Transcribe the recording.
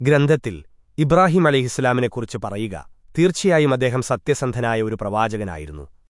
ഗ്രന്ഥത്തിൽ ഇബ്രാഹിം അലിഹിസ്ലാമിനെക്കുറിച്ച് പറയുക തീർച്ചയായും അദ്ദേഹം സത്യസന്ധനായ ഒരു പ്രവാചകനായിരുന്നു.